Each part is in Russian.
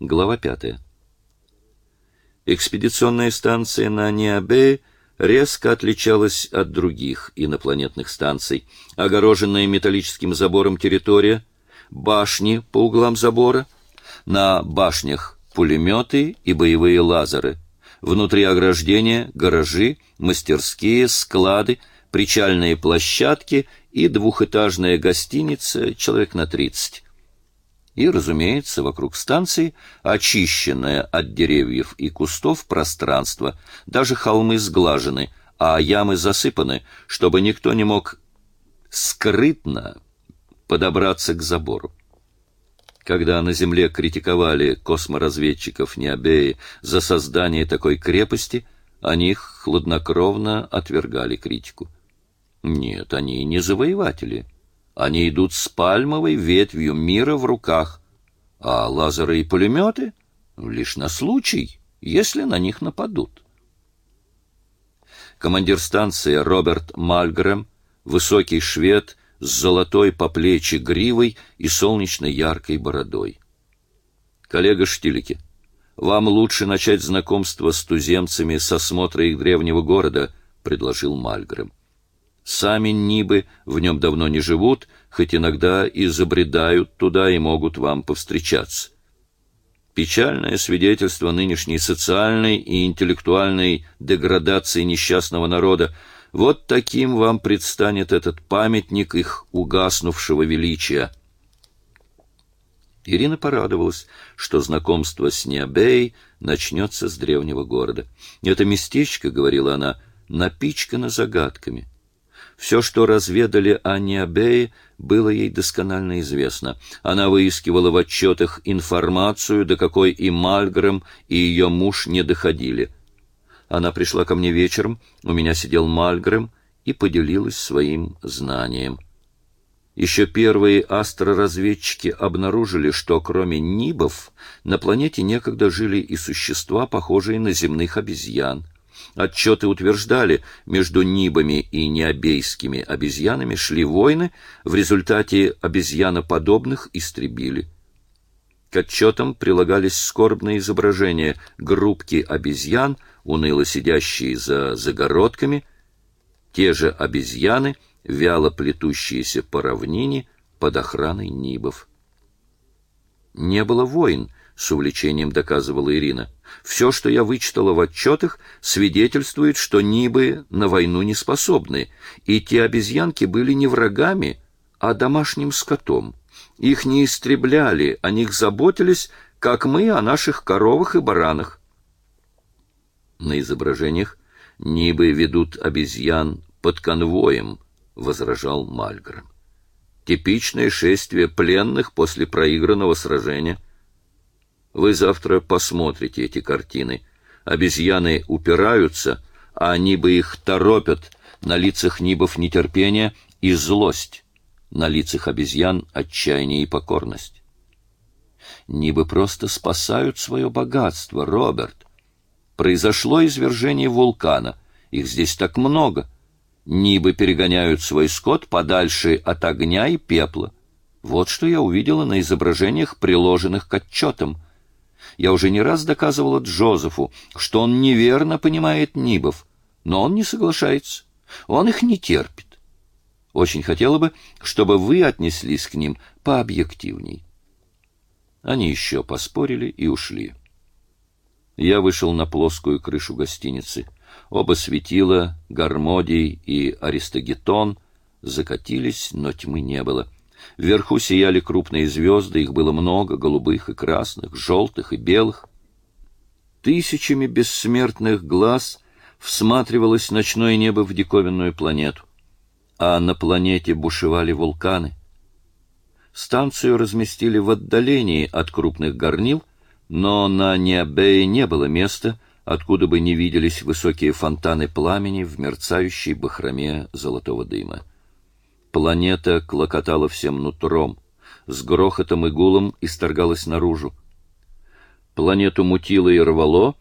Глава пятая. Экспедиционная станция на Ниабее резко отличалась от других инопланетных станций. Огороженная металлическим забором территория, башни по углам забора, на башнях пулеметы и боевые лазеры. Внутри ограждения гаражи, мастерские, склады, причальные площадки и двухэтажная гостиница человек на тридцать и, разумеется, вокруг станции очищенное от деревьев и кустов пространство, даже холмы сглажены, а ямы засыпаны, чтобы никто не мог скрытно подобраться к забору. Когда на Земле критиковали косморазведчиков Необеи за создание такой крепости, они хладнокровно отвергали критику. Нет, они не завоеватели. Они идут с пальмовой ветвью мира в руках, а лазеры и пулеметы — лишь на случай, если на них нападут. Командир станции Роберт Мальгрэм, высокий швед с золотой по плечи гривой и солнечной яркой бородой. Коллега Штилики, вам лучше начать знакомство с туземцами с осмотра их древнего города, предложил Мальгрэм. Сами Нибы в нем давно не живут, хоть иногда и забредают туда и могут вам повстречаться. Печальное свидетельство нынешней социальной и интеллектуальной деградации несчастного народа. Вот таким вам предстанет этот памятник их угаснувшего величия. Ирина порадовалась, что знакомство с Необей начнется с древнего города. Это местечко, говорила она, напичкано загадками. Все, что разведали о Необее, было ей досконально известно. Она выискивала в отчетах информацию, до какой и Мальгрэм, и ее муж не доходили. Она пришла ко мне вечером, у меня сидел Мальгрэм и поделилась своим знанием. Еще первые астроразведчики обнаружили, что кроме нибов на планете некогда жили и существа, похожие на земных обезьян. Отчеты утверждали, между нибами и необейскими обезьянами шли войны, в результате обезьяноподобных истребили. К отчетам прилагались скорбные изображения группки обезьян, уныло сидящие за загородками, те же обезьяны, вяло плетущиеся по равнине под охраной нибов. Не было войн, с увлечением доказывала Ирина. Все, что я вычитала в отчетах, свидетельствует, что Нибы на войну не способны, и те обезьянки были не врагами, а домашним скотом. Их не истребляли, о них заботились, как мы о наших коровах и баранах. На изображениях Нибы ведут обезьян под конвоем, возражал Мальгрэм. Типичное шествие пленных после проигранного сражения — вы завтра посмотрите эти картины. Обезьяны упираются, а они бы их торопят. На лицах нибов нетерпение и злость. На лицах обезьян отчаяние и покорность. Нибы просто спасают свое богатство, Роберт. Произошло извержение вулкана. Их здесь так много. Нибы перегоняют свой скот подальше от огня и пепла. Вот что я увидела на изображениях, приложенных к отчетам — я уже не раз доказывала Джозефу, что он неверно понимает Нибов, но он не соглашается. Он их не терпит. Очень хотела бы, чтобы вы отнеслись к ним пообъективней. Они еще поспорили и ушли. Я вышел на плоскую крышу гостиницы. Оба светила, Гармодий и Аристогетон, закатились, но тьмы не было. Вверху сияли крупные звезды, их было много, голубых и красных, желтых и белых. Тысячами бессмертных глаз всматривалось ночное небо в диковинную планету. А на планете бушевали вулканы. Станцию разместили в отдалении от крупных горнил, но на Необее не было места, откуда бы не виделись высокие фонтаны пламени в мерцающей бахроме золотого дыма. Планета клокотала всем нутром, с грохотом и гулом исторгалась наружу. Планету мутило и рвало,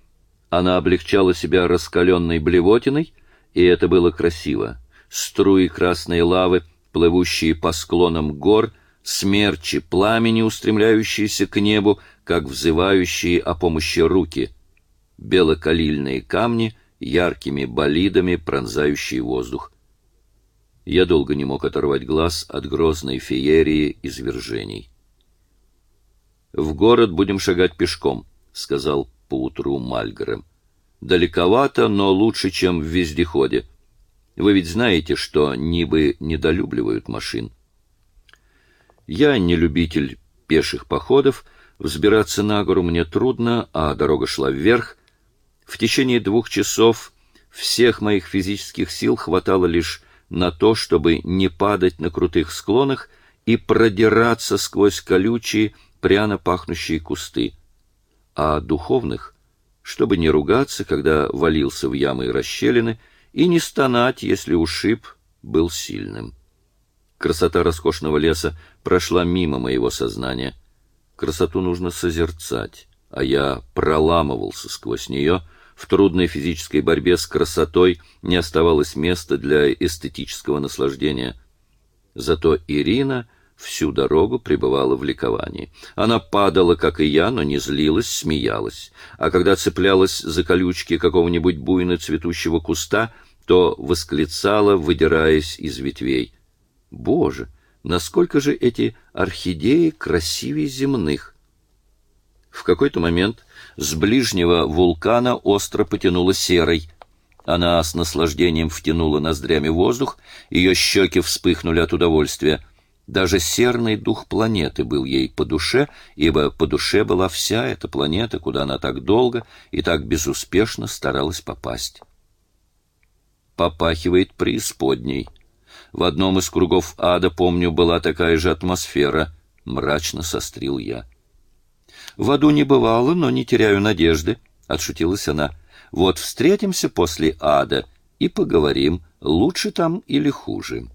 она облегчала себя раскаленной блевотиной, и это было красиво. Струи красной лавы, плывущие по склонам гор, смерчи пламени, устремляющиеся к небу, как взывающие о помощи руки, белокалильные камни, яркими болидами, пронзающие воздух. Я долго не мог оторвать глаз от грозной феерии извержений. «В город будем шагать пешком», — сказал поутру Мальгрэм. «Далековато, но лучше, чем в вездеходе. Вы ведь знаете, что Нибы недолюбливают машин». Я не любитель пеших походов, взбираться на гору мне трудно, а дорога шла вверх. В течение двух часов всех моих физических сил хватало лишь на то, чтобы не падать на крутых склонах и продираться сквозь колючие, пряно пахнущие кусты. А духовных, чтобы не ругаться, когда валился в ямы и расщелины, и не стонать, если ушиб был сильным. Красота роскошного леса прошла мимо моего сознания. Красоту нужно созерцать, а я проламывался сквозь нее. В трудной физической борьбе с красотой не оставалось места для эстетического наслаждения. Зато Ирина всю дорогу пребывала в ликовании. Она падала, как и я, но не злилась, смеялась. А когда цеплялась за колючки какого-нибудь буйно цветущего куста, то восклицала, выдираясь из ветвей. Боже, насколько же эти орхидеи красивее земных! В какой-то момент с ближнего вулкана остро потянуло серой. Она с наслаждением втянула ноздрями воздух, ее щеки вспыхнули от удовольствия. Даже серный дух планеты был ей по душе, ибо по душе была вся эта планета, куда она так долго и так безуспешно старалась попасть. Попахивает преисподней. В одном из кругов ада, помню, была такая же атмосфера, мрачно сострил я. В аду не бывало, но не теряю надежды, отшутилась она. Вот встретимся после ада и поговорим, лучше там или хуже.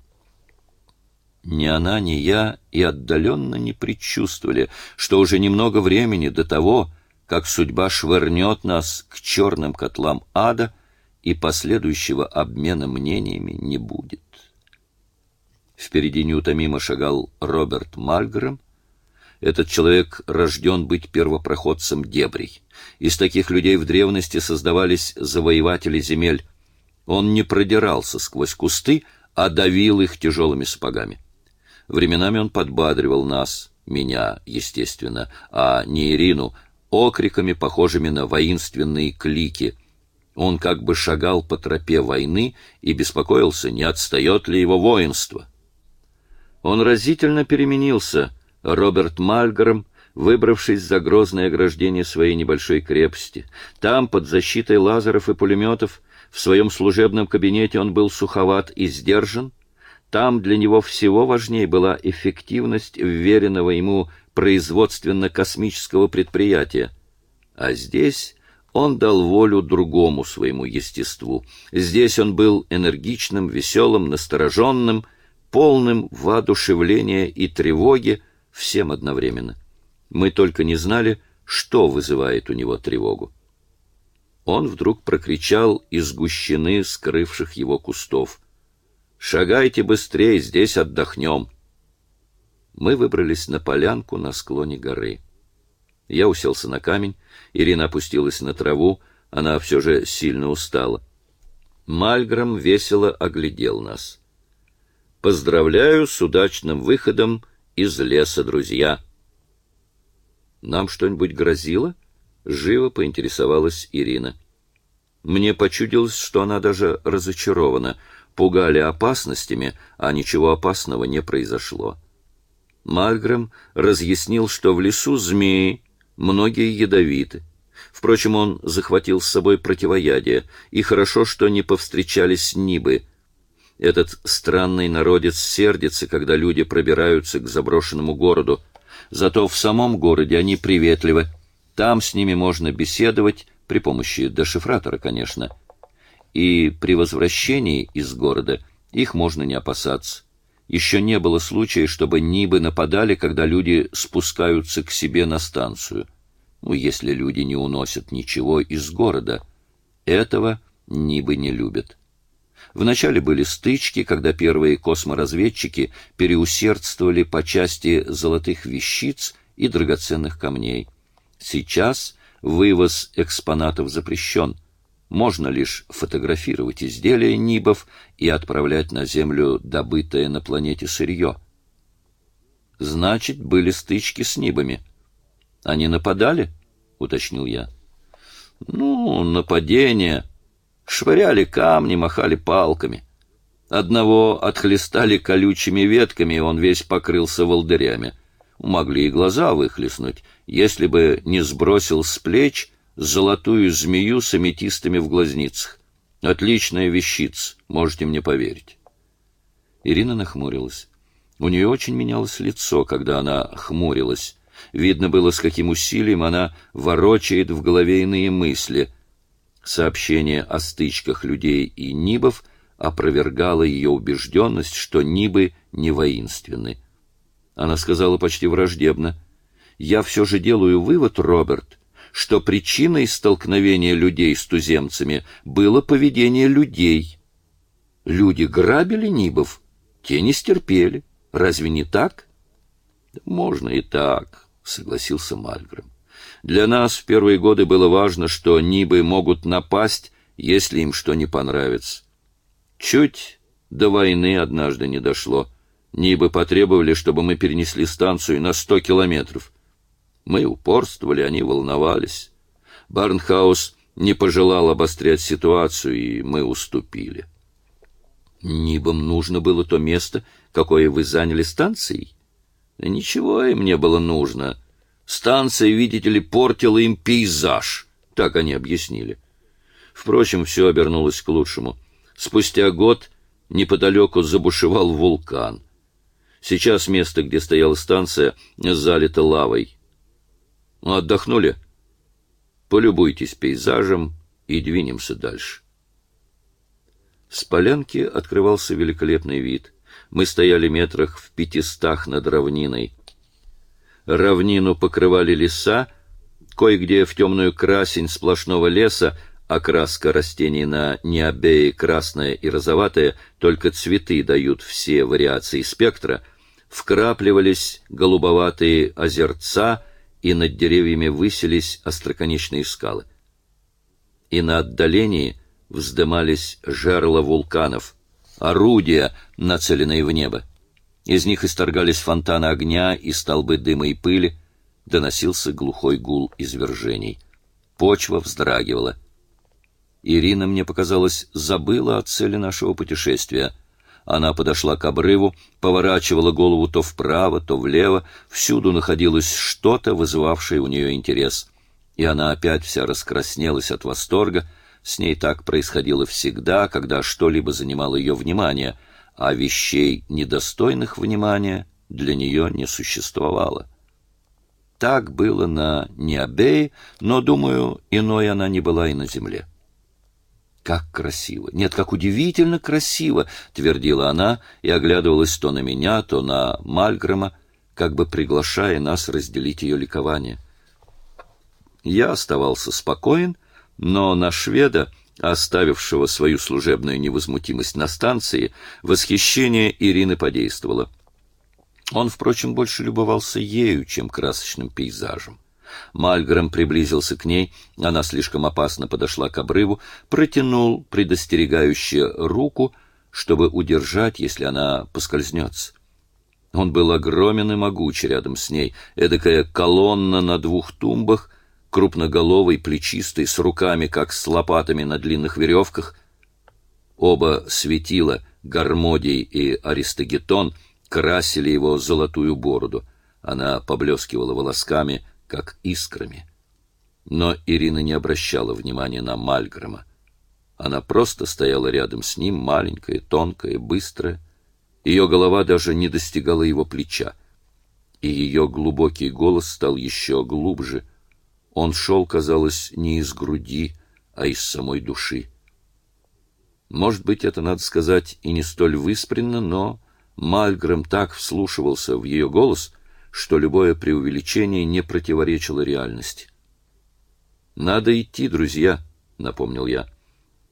Ни она, ни я и отдаленно не предчувствовали, что уже немного времени до того, как судьба швырнет нас к черным котлам ада, и последующего обмена мнениями не будет. Впереди неутомимо шагал Роберт Мальгрэм. Этот человек рожден быть первопроходцем дебрей. Из таких людей в древности создавались завоеватели земель. Он не продирался сквозь кусты, а давил их тяжелыми сапогами. Временами он подбадривал нас, меня, естественно, а не Ирину, окриками, похожими на воинственные клики. Он как бы шагал по тропе войны и беспокоился, не отстает ли его воинство. Он разительно переменился, Роберт Мальгром, выбравшись за грозное ограждение своей небольшой крепости. Там, под защитой лазеров и пулеметов, в своем служебном кабинете он был суховат и сдержан. Там для него всего важнее была эффективность вверенного ему производственно-космического предприятия. А здесь он дал волю другому своему естеству. Здесь он был энергичным, веселым, настороженным, полным воодушевления и тревоги всем одновременно. Мы только не знали, что вызывает у него тревогу. Он вдруг прокричал из гущины скрывших его кустов. «Шагайте быстрее, здесь отдохнем!» Мы выбрались на полянку на склоне горы. Я уселся на камень, Ирина опустилась на траву, она все же сильно устала. Мальгром весело оглядел нас. Поздравляю с удачным выходом из леса, друзья. Нам что-нибудь грозило? Живо поинтересовалась Ирина. Мне почудилось, что она даже разочарована. Пугали опасностями, а ничего опасного не произошло. Мальгрэм разъяснил, что в лесу змеи, многие ядовиты. Впрочем, он захватил с собой противоядие, и хорошо, что не повстречались нибы — этот странный народец сердится, когда люди пробираются к заброшенному городу. Зато в самом городе они приветливы. Там с ними можно беседовать, при помощи дешифратора, конечно. И при возвращении из города их можно не опасаться. Еще не было случая, чтобы Нибы нападали, когда люди спускаются к себе на станцию. Ну, если люди не уносят ничего из города. Этого Нибы не любят. Вначале были стычки, когда первые косморазведчики переусердствовали по части золотых вещиц и драгоценных камней. Сейчас вывоз экспонатов запрещен. Можно лишь фотографировать изделия Нибов и отправлять на Землю добытое на планете сырье. Значит, были стычки с Нибами. Они нападали? уточнил я. Ну, нападение. Швыряли камни, махали палками. Одного отхлестали колючими ветками, и он весь покрылся волдырями. Могли и глаза выхлестнуть, если бы не сбросил с плеч золотую змею с аметистами в глазницах. Отличная вещица, можете мне поверить. Ирина нахмурилась. У нее очень менялось лицо, когда она хмурилась. Видно было, с каким усилием она ворочает в голове иные мысли. Сообщение о стычках людей и нибов опровергало ее убежденность, что нибы не воинственны. Она сказала почти враждебно: "Я все же делаю вывод, Роберт, что причиной столкновения людей с туземцами было поведение людей. Люди грабили нибов, те не стерпели. Разве не так?" Можно и так, согласился Мальгрэм. Для нас в первые годы было важно, что Нибы могут напасть, если им что не понравится. Чуть до войны однажды не дошло. Нибы потребовали, чтобы мы перенесли станцию на сто километров. Мы упорствовали, они волновались. Барнхаус не пожелал обострять ситуацию, и мы уступили. Нибам нужно было то место, какое вы заняли станцией? Ничего им не было нужно. Станция, видите ли, портила им пейзаж, так они объяснили. Впрочем, все обернулось к лучшему. Спустя год неподалеку забушевал вулкан. Сейчас место, где стояла станция, залито лавой. Отдохнули? Полюбуйтесь пейзажем и двинемся дальше. С полянки открывался великолепный вид. Мы стояли метрах в пятистах над равниной. Равнину покрывали леса, кое-где в темную красень сплошного леса, окраска растений на необее красная и розоватая, только цветы дают все вариации спектра, вкрапливались голубоватые озерца, и над деревьями высились остроконечные скалы. И на отдалении вздымались жерла вулканов — орудия, нацеленные в небо. Из них исторгались фонтаны огня и столбы дыма и пыли, доносился глухой гул извержений. Почва вздрагивала. Ирина, мне показалось, забыла о цели нашего путешествия. Она подошла к обрыву, поворачивала голову то вправо, то влево, всюду находилось что-то, вызывавшее у нее интерес. И она опять вся раскраснелась от восторга, с ней так происходило всегда, когда что-либо занимало ее внимание, а вещей, недостойных внимания, для нее не существовало. Так было на Необее, но, думаю, иной она не была и на земле. Как красиво! Нет, как удивительно красиво, твердила она и оглядывалась то на меня, то на Мальгрома, как бы приглашая нас разделить ее ликование. Я оставался спокоен но на шведа, оставившего свою служебную невозмутимость на станции, восхищение Ирины подействовало. Он, впрочем, больше любовался ею, чем красочным пейзажем. Мальгрэм приблизился к ней, она слишком опасно подошла к обрыву, протянул предостерегающе руку, чтобы удержать, если она поскользнется. Он был огромен и могуч рядом с ней, эдакая колонна на двух тумбах, крупноголовый, плечистый, с руками, как с лопатами на длинных веревках. Оба светила, Гармодий и Аристогетон, красили его золотую бороду. Она поблескивала волосками, как искрами. Но Ирина не обращала внимания на Мальгрома. Она просто стояла рядом с ним, маленькая, тонкая, быстрая. Ее голова даже не достигала его плеча. И ее глубокий голос стал еще глубже — он шел, казалось, не из груди, а из самой души. Может быть, это надо сказать и не столь выспренно, но Мальгрэм так вслушивался в ее голос, что любое преувеличение не противоречило реальности. Надо идти, друзья, напомнил я.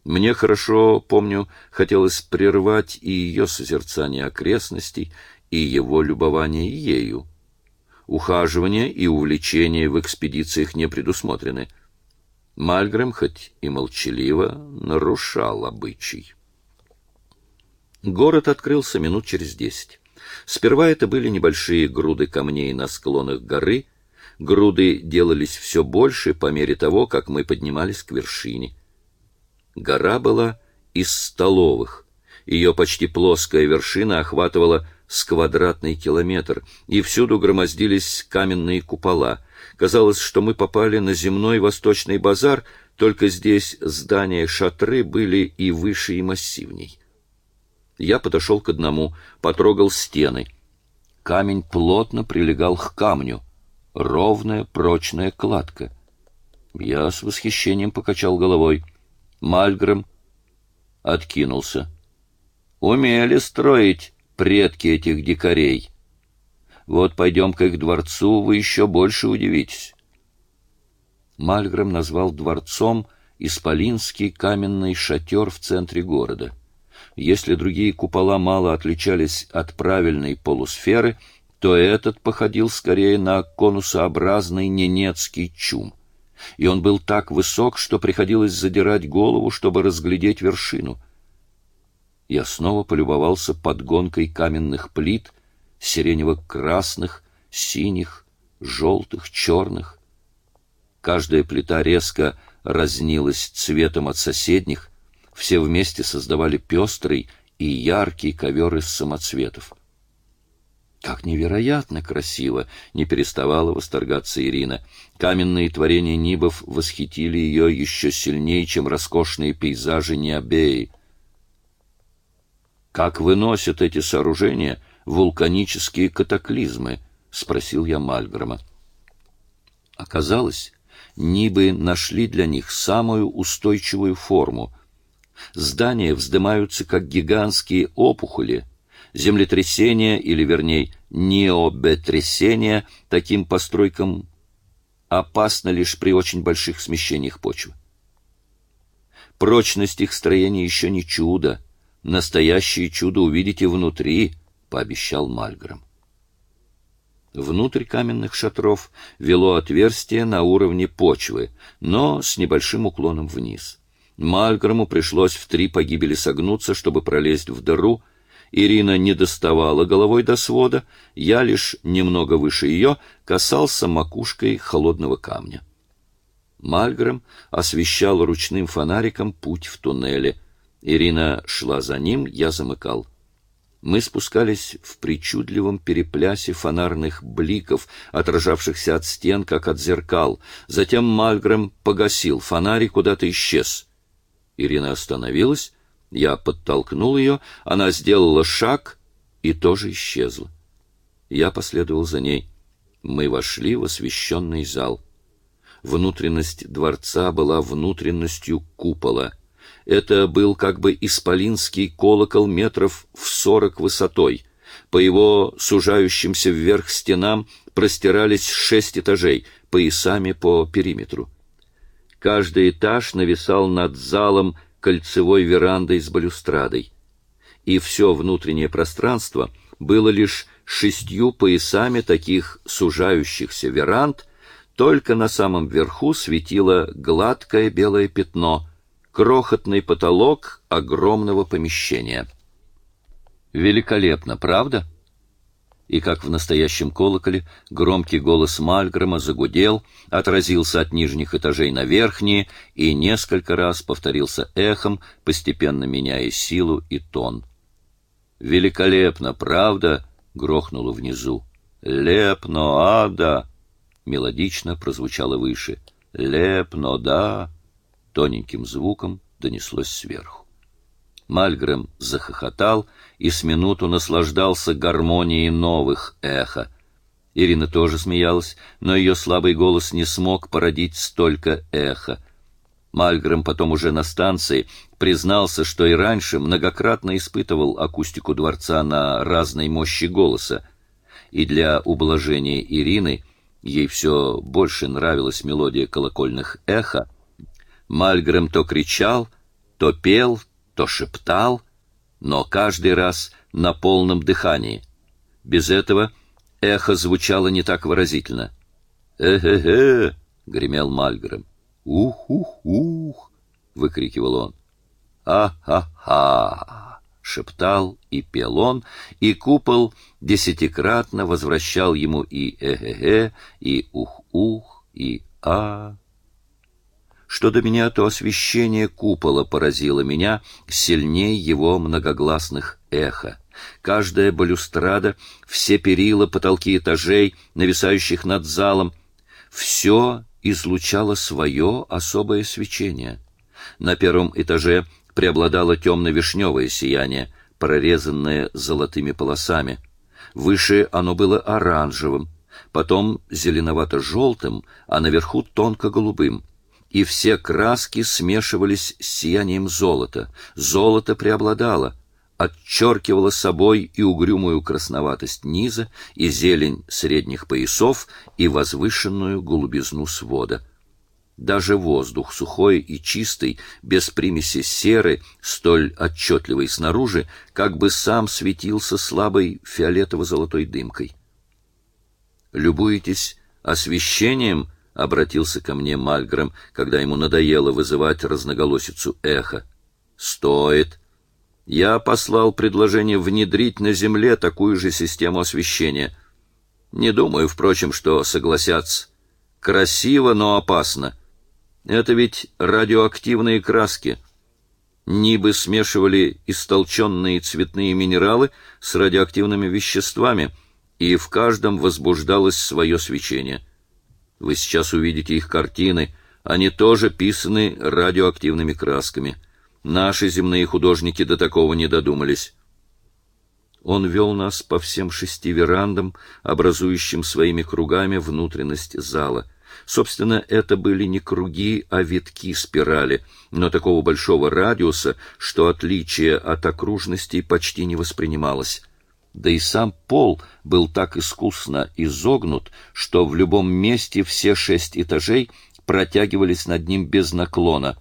Мне хорошо, помню, хотелось прервать и ее созерцание окрестностей, и его любование ею. Ухаживание и увлечение в экспедициях не предусмотрены. Мальгрэм, хоть и молчаливо, нарушал обычай. Город открылся минут через десять. Сперва это были небольшие груды камней на склонах горы. Груды делались все больше по мере того, как мы поднимались к вершине. Гора была из столовых. Ее почти плоская вершина охватывала с квадратный километр, и всюду громоздились каменные купола. Казалось, что мы попали на земной восточный базар, только здесь здания-шатры были и выше, и массивней. Я подошел к одному, потрогал стены. Камень плотно прилегал к камню. Ровная, прочная кладка. Я с восхищением покачал головой. Мальгрэм откинулся. Умели строить предки этих дикарей. Вот пойдем к их дворцу, вы еще больше удивитесь. Мальгрэм назвал дворцом исполинский каменный шатер в центре города. Если другие купола мало отличались от правильной полусферы, то этот походил скорее на конусообразный ненецкий чум и он был так высок, что приходилось задирать голову, чтобы разглядеть вершину. Я снова полюбовался подгонкой каменных плит, сиренево-красных, синих, желтых, черных. Каждая плита резко разнилась цветом от соседних, все вместе создавали пестрый и яркий ковер из самоцветов. Как невероятно красиво, не переставала восторгаться Ирина. Каменные творения Нибов восхитили ее еще сильнее, чем роскошные пейзажи Необеи. Как выносят эти сооружения вулканические катаклизмы, спросил я Мальгрома. Оказалось, Нибы нашли для них самую устойчивую форму. Здания вздымаются как гигантские опухоли, землетрясения, или, вернее, необетрясения, таким постройкам опасно лишь при очень больших смещениях почвы. Прочность их строения еще не чудо. Настоящее чудо увидите внутри, пообещал Мальграм. Внутрь каменных шатров вело отверстие на уровне почвы, но с небольшим уклоном вниз. Мальграму пришлось в три погибели согнуться, чтобы пролезть в дыру, Ирина не доставала головой до свода, я лишь немного выше ее касался макушкой холодного камня. Мальгрэм освещал ручным фонариком путь в туннеле. Ирина шла за ним, я замыкал. Мы спускались в причудливом переплясе фонарных бликов, отражавшихся от стен, как от зеркал. Затем Мальгрэм погасил, фонарик куда-то исчез. Ирина остановилась, я подтолкнул ее, она сделала шаг и тоже исчезла. Я последовал за ней. Мы вошли в освещенный зал. Внутренность дворца была внутренностью купола. Это был как бы исполинский колокол метров в сорок высотой. По его сужающимся вверх стенам простирались шесть этажей, поясами по периметру. Каждый этаж нависал над залом кольцевой верандой с балюстрадой. И все внутреннее пространство было лишь шестью поясами таких сужающихся веранд, только на самом верху светило гладкое белое пятно, крохотный потолок огромного помещения. Великолепно, правда? и, как в настоящем колоколе, громкий голос Мальгрома загудел, отразился от нижних этажей на верхние и несколько раз повторился эхом, постепенно меняя силу и тон. «Великолепно, правда?» — грохнуло внизу. «Лепно, ада!» — мелодично прозвучало выше. «Лепно, да!» — тоненьким звуком донеслось сверху. Мальгрэм захохотал и с минуту наслаждался гармонией новых эхо. Ирина тоже смеялась, но ее слабый голос не смог породить столько эха. Мальгрэм потом уже на станции признался, что и раньше многократно испытывал акустику дворца на разной мощи голоса, и для ублажения Ирины ей все больше нравилась мелодия колокольных эхо. Мальгрэм то кричал, то пел, то шептал, но каждый раз на полном дыхании. Без этого эхо звучало не так выразительно. «Э-э-э!» — гремел Мальгрэм. «Ух-ух-ух!» — выкрикивал он. «А-ха-ха!» — шептал и пел он, и купол десятикратно возвращал ему и «э-э-э», и «ух-ух», и «а». Что до меня, то освещение купола поразило меня сильнее его многогласных эхо. Каждая балюстрада, все перила, потолки этажей, нависающих над залом, все излучало свое особое свечение. На первом этаже преобладало темно-вишневое сияние, прорезанное золотыми полосами. Выше оно было оранжевым, потом зеленовато-желтым, а наверху тонко-голубым и все краски смешивались с сиянием золота. Золото преобладало, отчеркивало собой и угрюмую красноватость низа, и зелень средних поясов, и возвышенную голубизну свода. Даже воздух, сухой и чистый, без примеси серы, столь отчетливой снаружи, как бы сам светился слабой фиолетово-золотой дымкой. «Любуетесь освещением?» — обратился ко мне Мальгрэм, когда ему надоело вызывать разноголосицу эхо. «Стоит. Я послал предложение внедрить на Земле такую же систему освещения. Не думаю, впрочем, что согласятся. Красиво, но опасно. Это ведь радиоактивные краски». Нибы смешивали истолченные цветные минералы с радиоактивными веществами, и в каждом возбуждалось свое свечение — вы сейчас увидите их картины. Они тоже писаны радиоактивными красками. Наши земные художники до такого не додумались. Он вел нас по всем шести верандам, образующим своими кругами внутренность зала. Собственно, это были не круги, а витки спирали, но такого большого радиуса, что отличие от окружностей почти не воспринималось да и сам пол был так искусно изогнут, что в любом месте все шесть этажей протягивались над ним без наклона.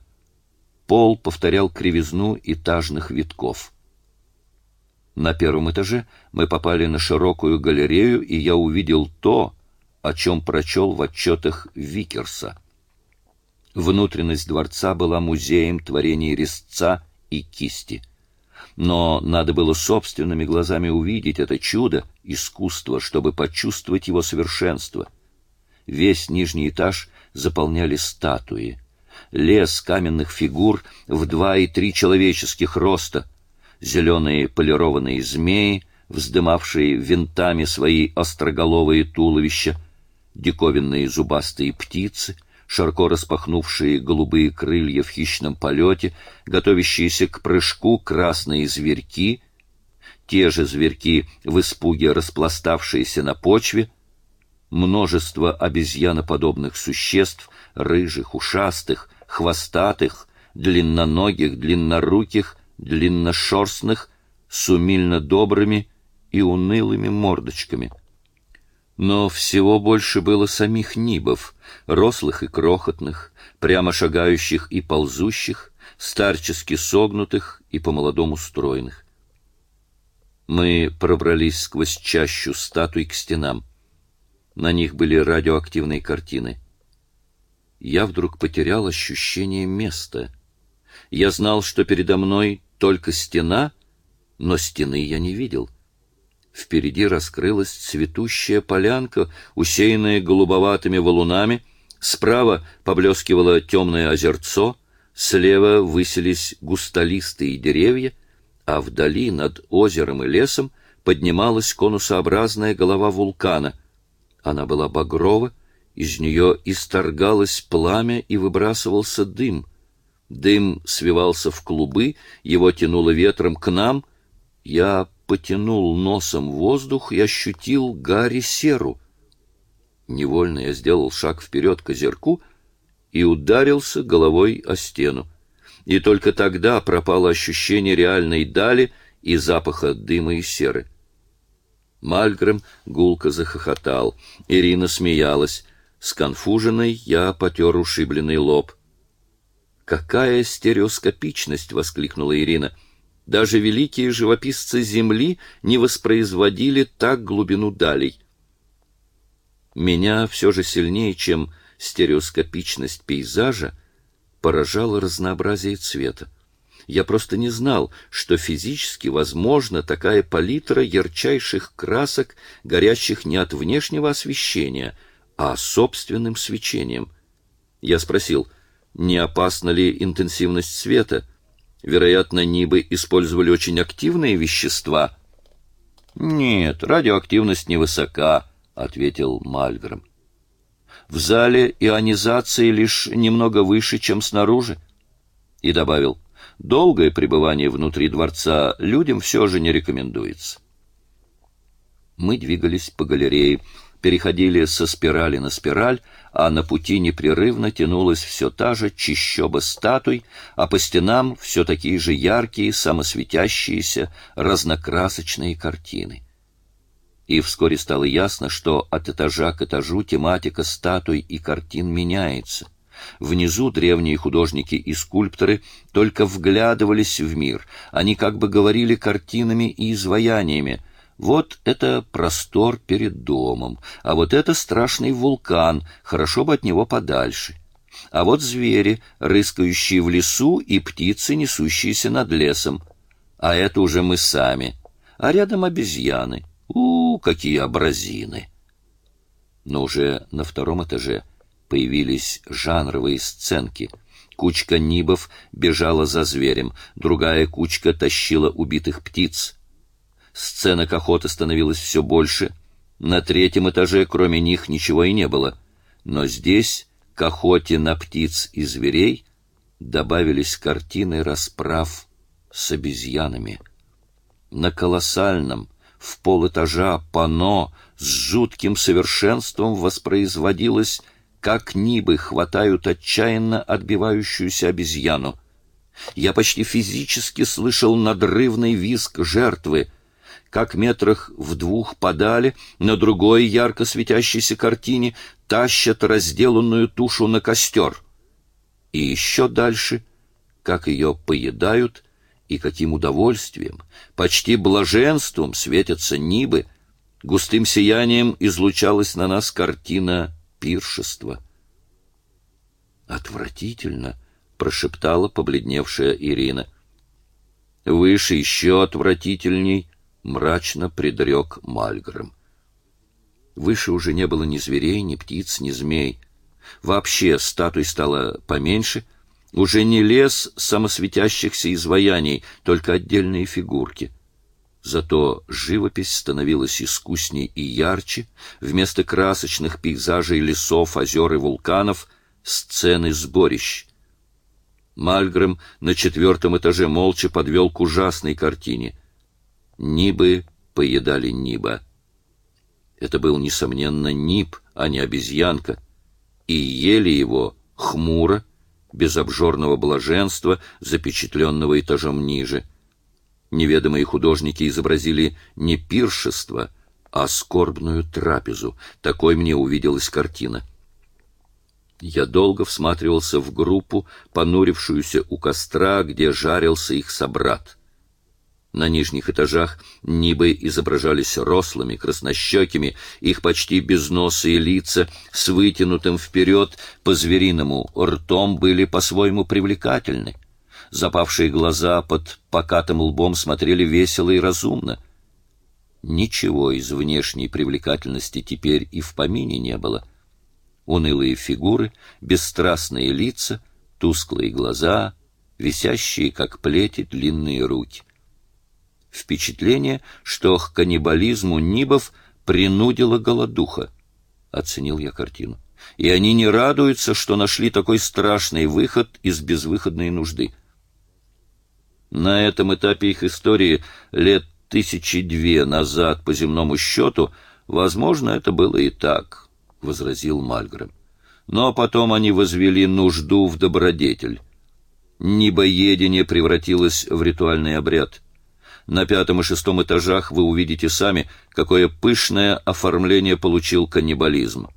Пол повторял кривизну этажных витков. На первом этаже мы попали на широкую галерею, и я увидел то, о чем прочел в отчетах Викерса. Внутренность дворца была музеем творений резца и кисти — но надо было собственными глазами увидеть это чудо, искусство, чтобы почувствовать его совершенство. Весь нижний этаж заполняли статуи. Лес каменных фигур в два и три человеческих роста, зеленые полированные змеи, вздымавшие винтами свои остроголовые туловища, диковинные зубастые птицы — широко распахнувшие голубые крылья в хищном полете, готовящиеся к прыжку красные зверьки, те же зверьки в испуге распластавшиеся на почве, множество обезьяноподобных существ, рыжих, ушастых, хвостатых, длинноногих, длинноруких, длинношерстных, с умильно добрыми и унылыми мордочками — но всего больше было самих нибов, рослых и крохотных, прямо шагающих и ползущих, старчески согнутых и по-молодому стройных. Мы пробрались сквозь чащу статуй к стенам. На них были радиоактивные картины. Я вдруг потерял ощущение места. Я знал, что передо мной только стена, но стены я не видел — Впереди раскрылась цветущая полянка, усеянная голубоватыми валунами, справа поблескивало темное озерцо, слева высились густолистые деревья, а вдали над озером и лесом поднималась конусообразная голова вулкана. Она была багрова, из нее исторгалось пламя и выбрасывался дым. Дым свивался в клубы, его тянуло ветром к нам. Я потянул носом воздух и ощутил гарри серу. Невольно я сделал шаг вперед к озерку и ударился головой о стену. И только тогда пропало ощущение реальной дали и запаха дыма и серы. Мальгрэм гулко захохотал. Ирина смеялась. Сконфуженный я потер ушибленный лоб. Какая стереоскопичность, воскликнула Ирина. Даже великие живописцы Земли не воспроизводили так глубину далей. Меня все же сильнее, чем стереоскопичность пейзажа, поражало разнообразие цвета. Я просто не знал, что физически возможна такая палитра ярчайших красок, горящих не от внешнего освещения, а собственным свечением. Я спросил, не опасна ли интенсивность света? Вероятно, Нибы использовали очень активные вещества. Нет, радиоактивность невысока, ответил Мальгром. В зале ионизации лишь немного выше, чем снаружи. И добавил: долгое пребывание внутри дворца людям все же не рекомендуется. Мы двигались по галерее, переходили со спирали на спираль, а на пути непрерывно тянулась все та же чищоба статуй, а по стенам все такие же яркие, самосветящиеся, разнокрасочные картины. И вскоре стало ясно, что от этажа к этажу тематика статуй и картин меняется — Внизу древние художники и скульпторы только вглядывались в мир. Они как бы говорили картинами и изваяниями. Вот это простор перед домом, а вот это страшный вулкан, хорошо бы от него подальше. А вот звери, рыскающие в лесу, и птицы, несущиеся над лесом. А это уже мы сами. А рядом обезьяны. У, -у какие образины! Но уже на втором этаже появились жанровые сценки. Кучка нибов бежала за зверем, другая кучка тащила убитых птиц. Сценок охоты становилось все больше. На третьем этаже, кроме них, ничего и не было. Но здесь, к охоте на птиц и зверей, добавились картины расправ с обезьянами. На колоссальном, в полэтажа пано с жутким совершенством воспроизводилось как нибы хватают отчаянно отбивающуюся обезьяну. Я почти физически слышал надрывный визг жертвы, как метрах в двух подали на другой ярко светящейся картине тащат разделанную тушу на костер. И еще дальше, как ее поедают и каким удовольствием, почти блаженством светятся нибы, густым сиянием излучалась на нас картина пиршества. Отвратительно, прошептала побледневшая Ирина. Выше еще отвратительней, мрачно предрек Мальгрэм. Выше уже не было ни зверей, ни птиц, ни змей. Вообще статуй стало поменьше, уже не лес самосветящихся изваяний, только отдельные фигурки — Зато живопись становилась искусней и ярче, вместо красочных пейзажей лесов, озер и вулканов — сцены сборищ. Мальгрэм на четвертом этаже молча подвел к ужасной картине. Нибы поедали Ниба. Это был, несомненно, Ниб, а не обезьянка. И ели его хмуро, без обжорного блаженства, запечатленного этажом ниже — Неведомые художники изобразили не пиршество, а скорбную трапезу. Такой мне увиделась картина. Я долго всматривался в группу, понурившуюся у костра, где жарился их собрат. На нижних этажах нибы изображались рослыми, краснощекими, их почти безносые лица с вытянутым вперед по-звериному ртом были по-своему привлекательны запавшие глаза под покатым лбом смотрели весело и разумно. Ничего из внешней привлекательности теперь и в помине не было. Унылые фигуры, бесстрастные лица, тусклые глаза, висящие, как плети, длинные руки. Впечатление, что к каннибализму Нибов принудила голодуха. Оценил я картину. И они не радуются, что нашли такой страшный выход из безвыходной нужды. На этом этапе их истории лет тысячи две назад по земному счету, возможно, это было и так, — возразил Мальгрэм. Но потом они возвели нужду в добродетель. Небоедение превратилось в ритуальный обряд. На пятом и шестом этажах вы увидите сами, какое пышное оформление получил каннибализм.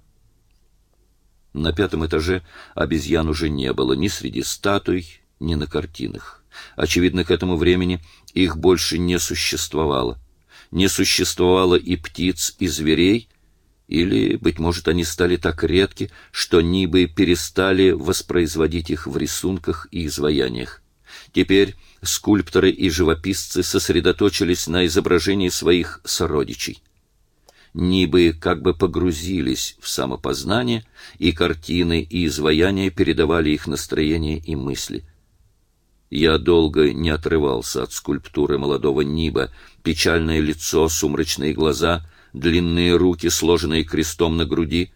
На пятом этаже обезьян уже не было ни среди статуй, ни на картинах. Очевидно, к этому времени их больше не существовало. Не существовало и птиц, и зверей, или, быть может, они стали так редки, что Нибы перестали воспроизводить их в рисунках и изваяниях. Теперь скульпторы и живописцы сосредоточились на изображении своих сородичей. Нибы как бы погрузились в самопознание, и картины и изваяния передавали их настроение и мысли. Я долго не отрывался от скульптуры молодого Ниба, печальное лицо, сумрачные глаза, длинные руки, сложенные крестом на груди,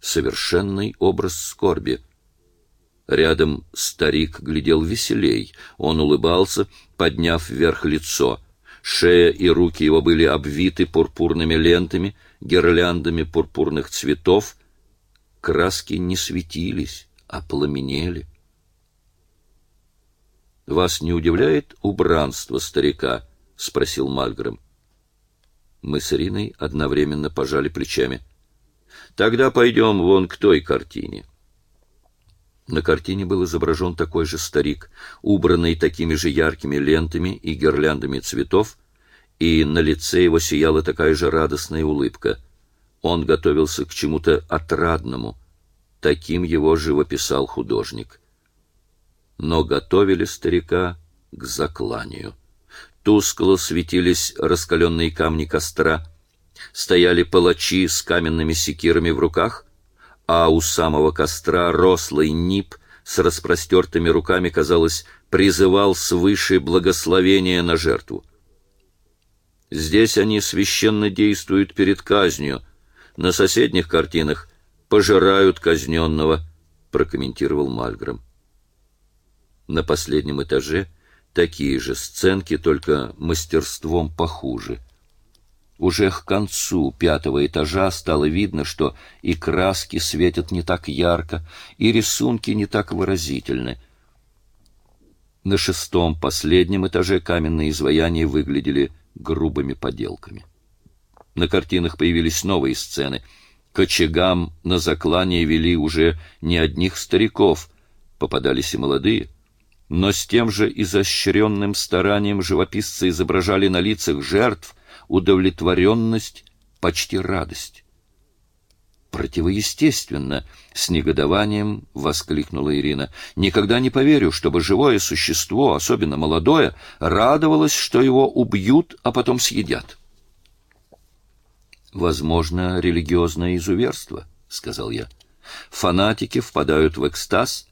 совершенный образ скорби. Рядом старик глядел веселей. Он улыбался, подняв вверх лицо. Шея и руки его были обвиты пурпурными лентами, гирляндами пурпурных цветов. Краски не светились, а пламенели. Вас не удивляет убранство старика? спросил Мальгрэм. Мы с Ириной одновременно пожали плечами. Тогда пойдем вон к той картине. На картине был изображен такой же старик, убранный такими же яркими лентами и гирляндами цветов, и на лице его сияла такая же радостная улыбка. Он готовился к чему-то отрадному. Таким его живописал художник. Но готовили старика к закланию. Тускло светились раскаленные камни костра, стояли палачи с каменными секирами в руках, а у самого костра рослый нип с распростертыми руками, казалось, призывал свыше благословения на жертву. Здесь они священно действуют перед казнью, на соседних картинах пожирают казненного, прокомментировал Мальгром. На последнем этаже такие же сценки, только мастерством похуже. Уже к концу пятого этажа стало видно, что и краски светят не так ярко, и рисунки не так выразительны. На шестом, последнем этаже каменные изваяния выглядели грубыми поделками. На картинах появились новые сцены. К очагам на заклание вели уже не одних стариков, попадались и молодые. Но с тем же изощренным старанием живописцы изображали на лицах жертв удовлетворенность, почти радость. Противоестественно, с негодованием воскликнула Ирина. Никогда не поверю, чтобы живое существо, особенно молодое, радовалось, что его убьют, а потом съедят. Возможно, религиозное изуверство, сказал я. Фанатики впадают в экстаз,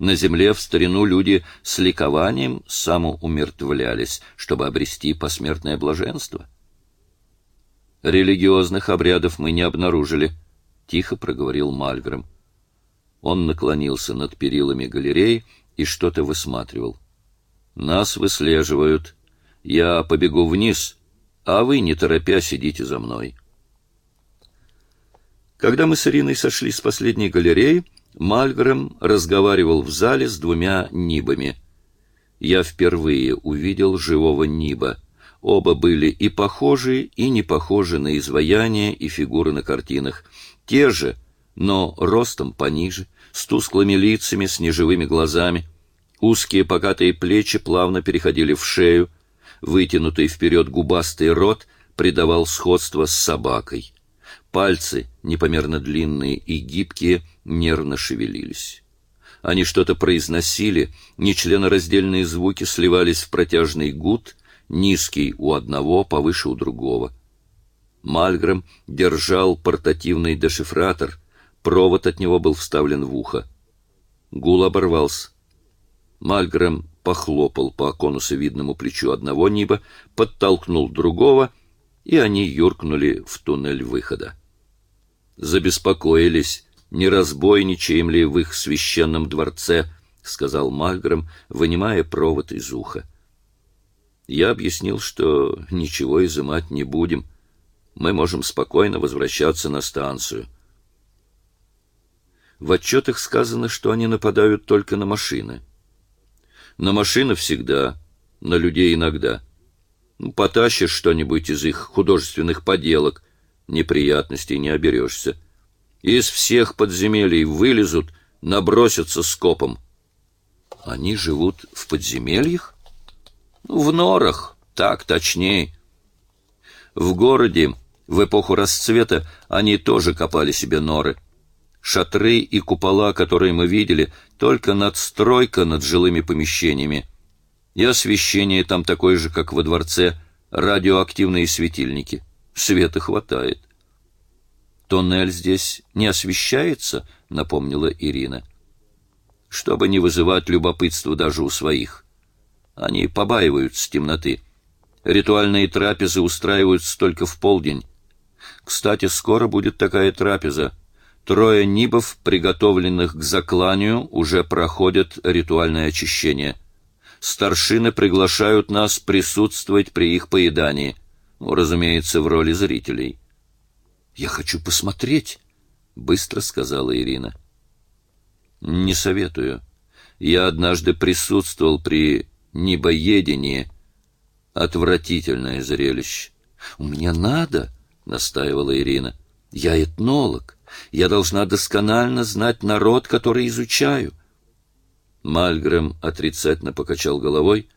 на земле в старину люди с ликованием самоумертвлялись, чтобы обрести посмертное блаженство. Религиозных обрядов мы не обнаружили, тихо проговорил Мальгрэм. Он наклонился над перилами галереи и что-то высматривал. Нас выслеживают. Я побегу вниз, а вы не торопясь идите за мной. Когда мы с Ириной сошли с последней галереи, Мальгрэм разговаривал в зале с двумя нибами. Я впервые увидел живого ниба. Оба были и похожи, и не похожи на изваяния и фигуры на картинах. Те же, но ростом пониже, с тусклыми лицами, с неживыми глазами. Узкие покатые плечи плавно переходили в шею, вытянутый вперед губастый рот придавал сходство с собакой. Пальцы, непомерно длинные и гибкие, нервно шевелились. Они что-то произносили, нечленораздельные звуки сливались в протяжный гуд, низкий у одного, повыше у другого. Мальгрэм держал портативный дешифратор, провод от него был вставлен в ухо. Гул оборвался. Мальгрэм похлопал по конусовидному плечу одного Ниба, подтолкнул другого, и они юркнули в туннель выхода забеспокоились, не разбойничаем ли в их священном дворце, сказал Мальгром, вынимая провод из уха. Я объяснил, что ничего изымать не будем. Мы можем спокойно возвращаться на станцию. В отчетах сказано, что они нападают только на машины. На машины всегда, на людей иногда. Ну, потащишь что-нибудь из их художественных поделок, неприятностей не оберешься. Из всех подземелий вылезут, набросятся скопом. Они живут в подземельях? Ну, в норах, так точнее. В городе в эпоху расцвета они тоже копали себе норы. Шатры и купола, которые мы видели, только надстройка над жилыми помещениями. И освещение там такое же, как во дворце, радиоактивные светильники. Света хватает. Тоннель здесь не освещается, напомнила Ирина. Чтобы не вызывать любопытства даже у своих. Они побаиваются темноты. Ритуальные трапезы устраиваются только в полдень. Кстати, скоро будет такая трапеза. Трое нибов, приготовленных к закланию, уже проходят ритуальное очищение. Старшины приглашают нас присутствовать при их поедании. Разумеется, в роли зрителей. «Я хочу посмотреть», — быстро сказала Ирина. «Не советую. Я однажды присутствовал при небоедении. Отвратительное зрелище. У меня надо», — настаивала Ирина. «Я этнолог. Я должна досконально знать народ, который изучаю». Мальгрэм отрицательно покачал головой.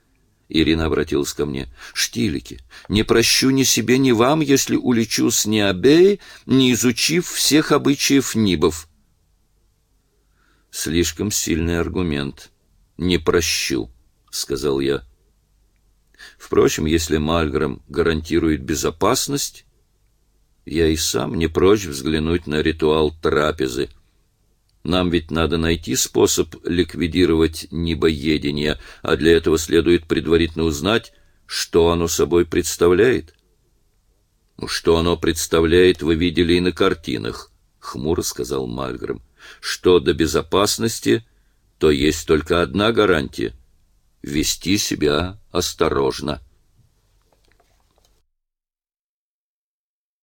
Ирина обратилась ко мне. «Штилики, не прощу ни себе, ни вам, если улечу с Необеи, не изучив всех обычаев Нибов». «Слишком сильный аргумент. Не прощу», — сказал я. Впрочем, если Мальгрэм гарантирует безопасность, я и сам не прочь взглянуть на ритуал трапезы. Нам ведь надо найти способ ликвидировать небоедение, а для этого следует предварительно узнать, что оно собой представляет. «Ну, что оно представляет, вы видели и на картинах, хмуро сказал Мальгрэм. Что до безопасности, то есть только одна гарантия вести себя осторожно.